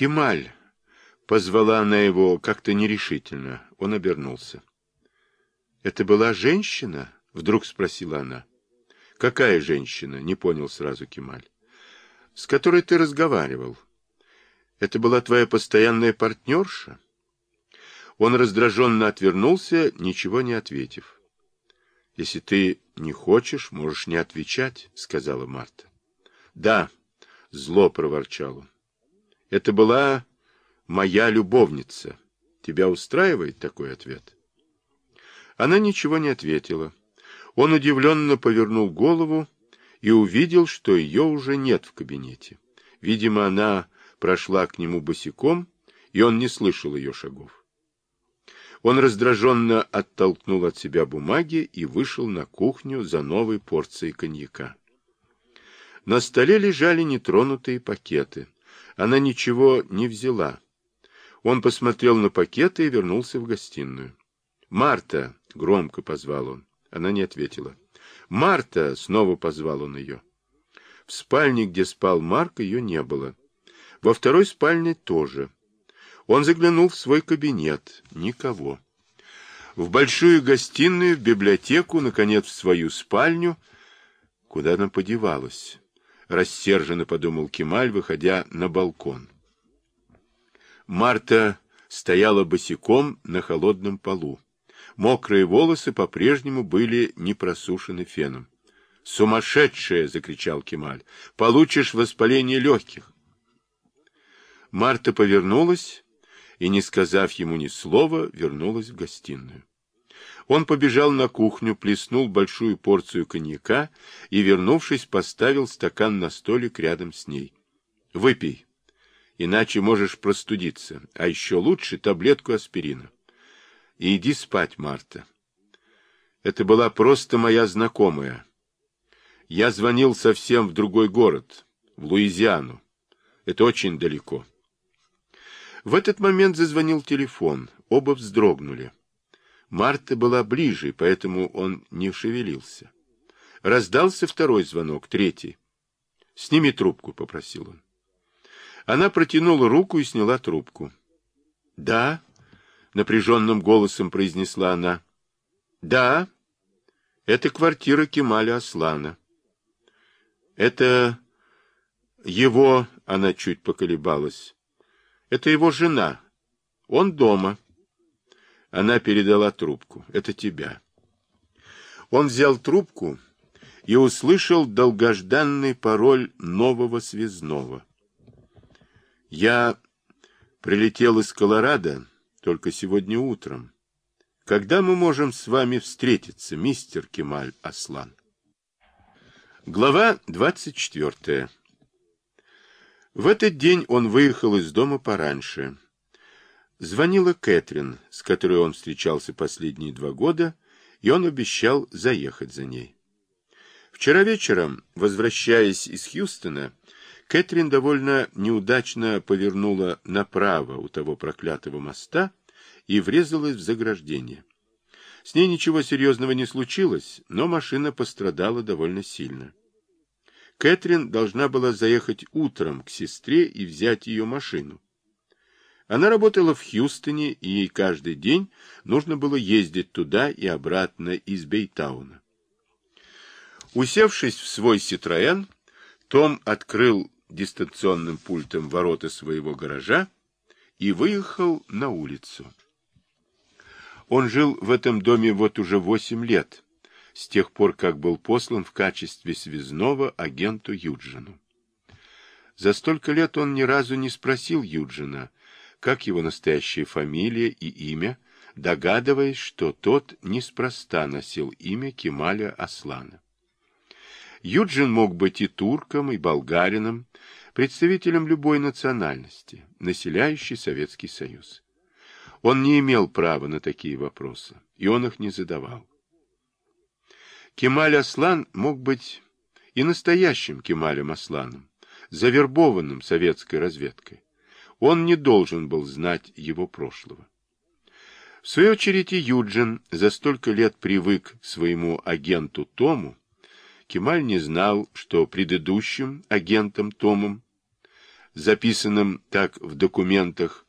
Кемаль, позвала она его как-то нерешительно. Он обернулся. Это была женщина? Вдруг спросила она. Какая женщина? Не понял сразу Кемаль. С которой ты разговаривал. Это была твоя постоянная партнерша? Он раздраженно отвернулся, ничего не ответив. Если ты не хочешь, можешь не отвечать, сказала Марта. Да, зло проворчал он. Это была моя любовница. Тебя устраивает такой ответ? Она ничего не ответила. Он удивленно повернул голову и увидел, что ее уже нет в кабинете. Видимо, она прошла к нему босиком, и он не слышал ее шагов. Он раздраженно оттолкнул от себя бумаги и вышел на кухню за новой порцией коньяка. На столе лежали нетронутые пакеты. Она ничего не взяла. Он посмотрел на пакеты и вернулся в гостиную. «Марта!» — громко позвал он. Она не ответила. «Марта!» — снова позвал он ее. В спальне, где спал Марк, ее не было. Во второй спальне тоже. Он заглянул в свой кабинет. Никого. В большую гостиную, в библиотеку, наконец, в свою спальню. Куда она подевалась? Рассерженно подумал Кемаль, выходя на балкон. Марта стояла босиком на холодном полу. Мокрые волосы по-прежнему были не просушены феном. «Сумасшедшая!» — закричал Кемаль. «Получишь воспаление легких!» Марта повернулась и, не сказав ему ни слова, вернулась в гостиную. Он побежал на кухню, плеснул большую порцию коньяка и, вернувшись, поставил стакан на столик рядом с ней. — Выпей, иначе можешь простудиться, а еще лучше таблетку аспирина. И иди спать, Марта. Это была просто моя знакомая. Я звонил совсем в другой город, в Луизиану. Это очень далеко. В этот момент зазвонил телефон. Оба вздрогнули. Марта была ближе, поэтому он не шевелился. Раздался второй звонок, третий. — Сними трубку, — попросил он. Она протянула руку и сняла трубку. — Да, — напряженным голосом произнесла она. — Да, это квартира Кемаля Аслана. — Это его, — она чуть поколебалась, это его жена. Он дома. Она передала трубку. Это тебя. Он взял трубку и услышал долгожданный пароль нового связного. Я прилетел из Колорадо только сегодня утром. Когда мы можем с вами встретиться, мистер Кемаль Аслан? Глава двадцать четвертая. В этот день он выехал из дома пораньше. Звонила Кэтрин, с которой он встречался последние два года, и он обещал заехать за ней. Вчера вечером, возвращаясь из Хьюстона, Кэтрин довольно неудачно повернула направо у того проклятого моста и врезалась в заграждение. С ней ничего серьезного не случилось, но машина пострадала довольно сильно. Кэтрин должна была заехать утром к сестре и взять ее машину. Она работала в Хьюстоне, и ей каждый день нужно было ездить туда и обратно из Бейтауна. Усевшись в свой Ситроен, Том открыл дистанционным пультом ворота своего гаража и выехал на улицу. Он жил в этом доме вот уже восемь лет с тех пор, как был послан в качестве связного агенту Юджину. За столько лет он ни разу не спросил Юджина, как его настоящая фамилия и имя, догадываясь, что тот неспроста носил имя Кемаля Аслана. Юджин мог быть и турком, и болгарином, представителем любой национальности, населяющей Советский Союз. Он не имел права на такие вопросы, и он их не задавал. Кемаль Аслан мог быть и настоящим Кемалем Асланом, завербованным советской разведкой. Он не должен был знать его прошлого. В свою очередь и Юджин за столько лет привык к своему агенту Тому. Кемаль не знал, что предыдущим агентом Томом записанном так в документах